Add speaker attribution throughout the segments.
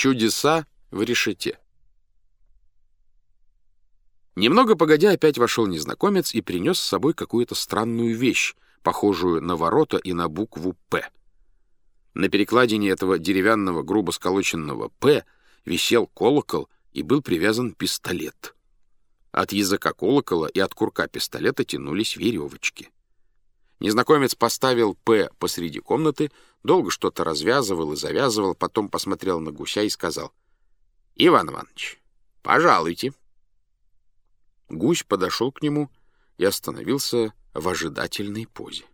Speaker 1: Чудеса в решете. Немного погодя, опять вошел незнакомец и принес с собой какую-то странную вещь, похожую на ворота и на букву «П». На перекладине этого деревянного грубо сколоченного «П» висел колокол и был привязан пистолет. От языка колокола и от курка пистолета тянулись веревочки. Незнакомец поставил «П» посреди комнаты, долго что-то развязывал и завязывал, потом посмотрел на гуся и сказал, «Иван Иванович, пожалуйте». Гусь подошел к нему и остановился в ожидательной позе.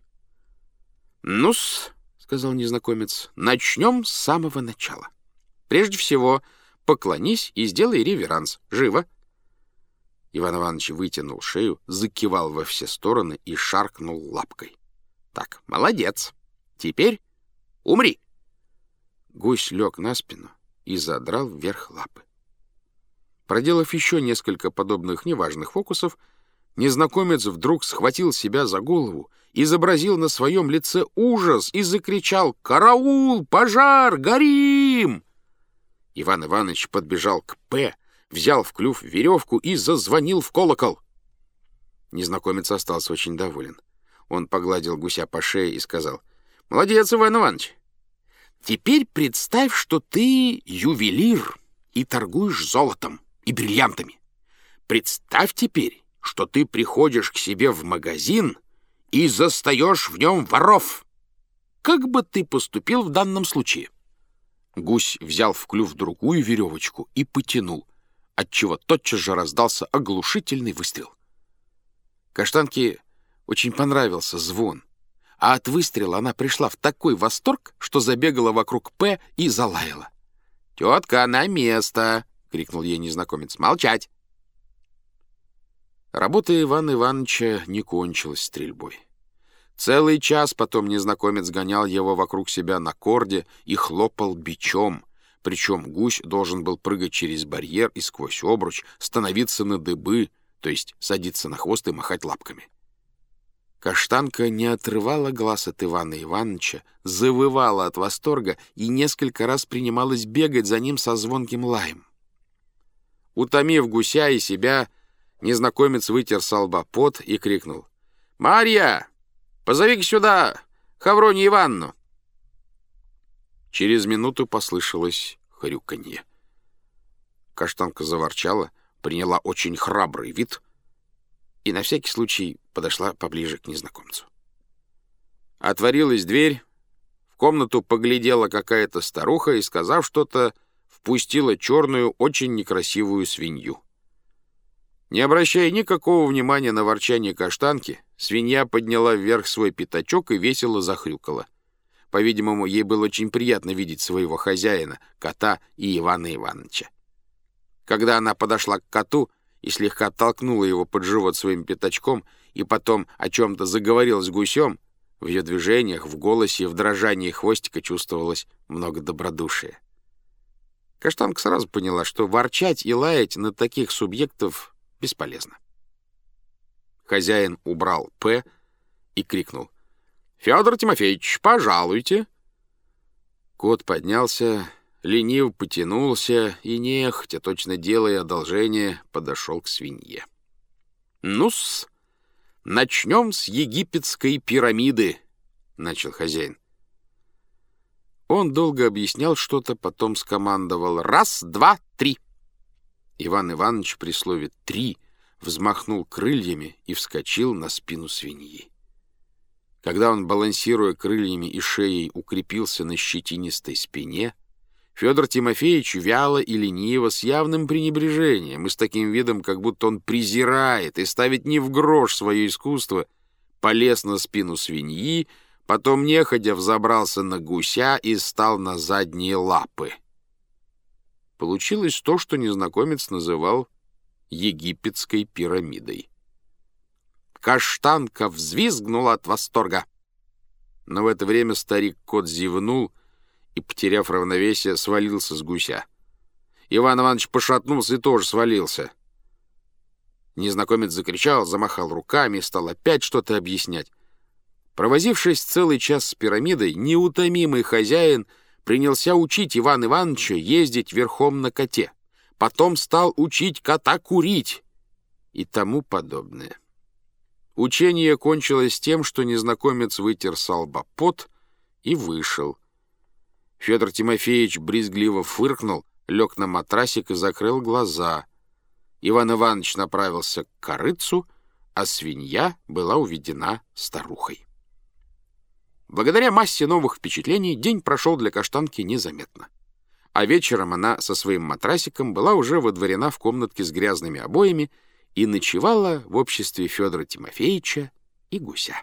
Speaker 1: «Ну-с», — сказал незнакомец, — «начнем с самого начала. Прежде всего, поклонись и сделай реверанс. Живо!» Иван Иванович вытянул шею, закивал во все стороны и шаркнул лапкой. «Так, молодец. Теперь умри!» Гусь лег на спину и задрал вверх лапы. Проделав еще несколько подобных неважных фокусов, незнакомец вдруг схватил себя за голову, изобразил на своем лице ужас и закричал «Караул! Пожар! Горим!» Иван Иванович подбежал к П, взял в клюв веревку и зазвонил в колокол. Незнакомец остался очень доволен. Он погладил гуся по шее и сказал «Молодец, Иван Иванович! Теперь представь, что ты ювелир и торгуешь золотом и бриллиантами. Представь теперь, что ты приходишь к себе в магазин и застаешь в нем воров. Как бы ты поступил в данном случае? Гусь взял в клюв другую веревочку и потянул, отчего тотчас же раздался оглушительный выстрел. Каштанке очень понравился звон, а от выстрела она пришла в такой восторг, что забегала вокруг П и залаяла. «Тетка, на место!» — крикнул ей незнакомец. «Молчать!» Работа Ивана Ивановича не кончилась стрельбой. Целый час потом незнакомец гонял его вокруг себя на корде и хлопал бичом, причем гусь должен был прыгать через барьер и сквозь обруч, становиться на дыбы, то есть садиться на хвост и махать лапками. Каштанка не отрывала глаз от Ивана Ивановича, завывала от восторга и несколько раз принималась бегать за ним со звонким лаем. Утомив гуся и себя, незнакомец вытер с лба пот и крикнул. «Марья, позови-ка сюда Хавронию Ивановну!» Через минуту послышалось хрюканье. Каштанка заворчала, приняла очень храбрый вид и на всякий случай подошла поближе к незнакомцу. Отворилась дверь, в комнату поглядела какая-то старуха и, сказав что-то, впустила черную, очень некрасивую свинью. Не обращая никакого внимания на ворчание каштанки, свинья подняла вверх свой пятачок и весело захрюкала. По-видимому, ей было очень приятно видеть своего хозяина, кота и Ивана Ивановича. Когда она подошла к коту и слегка толкнула его под живот своим пятачком и потом о чем-то заговорила с гусем, в ее движениях, в голосе в дрожании хвостика чувствовалось много добродушия. Каштанка сразу поняла, что ворчать и лаять на таких субъектов бесполезно. Хозяин убрал «П» и крикнул. «Федор Тимофеевич, пожалуйте!» Кот поднялся, лениво потянулся и, нехотя, точно делая одолжение, подошел к свинье. «Ну-с, начнем с египетской пирамиды», — начал хозяин. Он долго объяснял что-то, потом скомандовал «Раз, два, три». Иван Иванович при слове «три» взмахнул крыльями и вскочил на спину свиньи. Когда он, балансируя крыльями и шеей, укрепился на щетинистой спине, Федор Тимофеевич вяло и лениво, с явным пренебрежением и с таким видом, как будто он презирает и ставит не в грош свое искусство, полез на спину свиньи, Потом неходя взобрался на гуся и стал на задние лапы. Получилось то, что незнакомец называл египетской пирамидой. Каштанка взвизгнула от восторга. Но в это время старик-кот зевнул и, потеряв равновесие, свалился с гуся. Иван Иванович пошатнулся и тоже свалился. Незнакомец закричал, замахал руками и стал опять что-то объяснять. Провозившись целый час с пирамидой, неутомимый хозяин принялся учить Иван Ивановича ездить верхом на коте, потом стал учить кота курить и тому подобное. Учение кончилось тем, что незнакомец вытер с пот и вышел. Федор Тимофеевич брезгливо фыркнул, лег на матрасик и закрыл глаза. Иван Иванович направился к корыцу, а свинья была уведена старухой. Благодаря массе новых впечатлений день прошел для каштанки незаметно. А вечером она со своим матрасиком была уже водворена в комнатке с грязными обоями и ночевала в обществе Федора Тимофеевича и гуся.